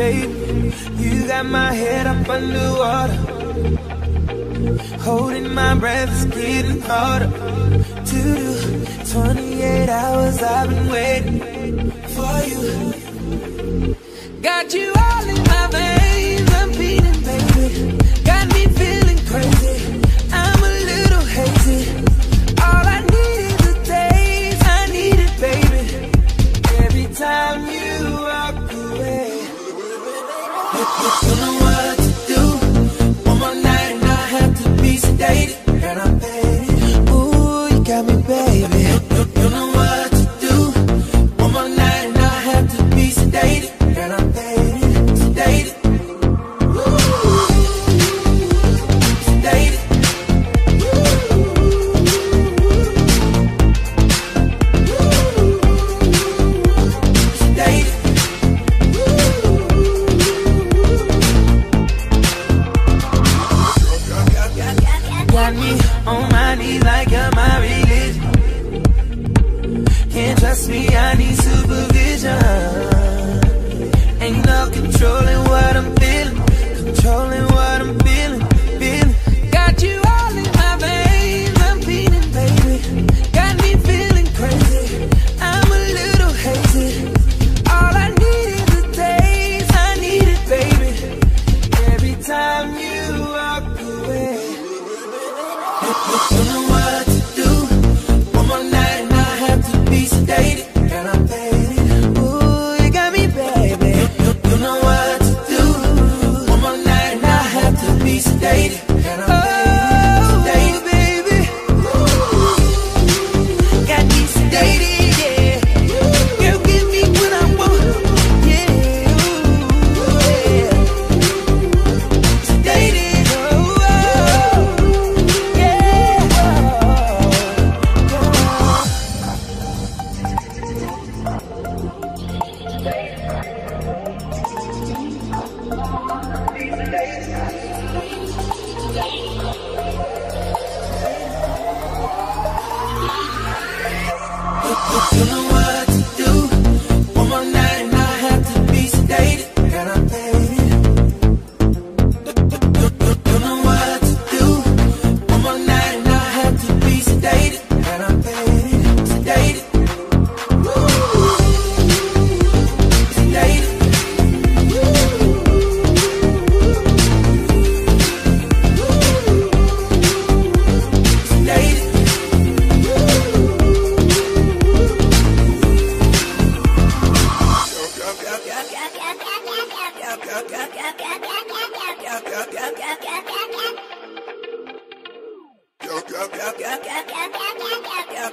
Baby, You got my head up underwater. Holding my breath is getting harder to do. 28 hours I've been waiting for you. Got you all in you know Trust me, I need supervision. You know what?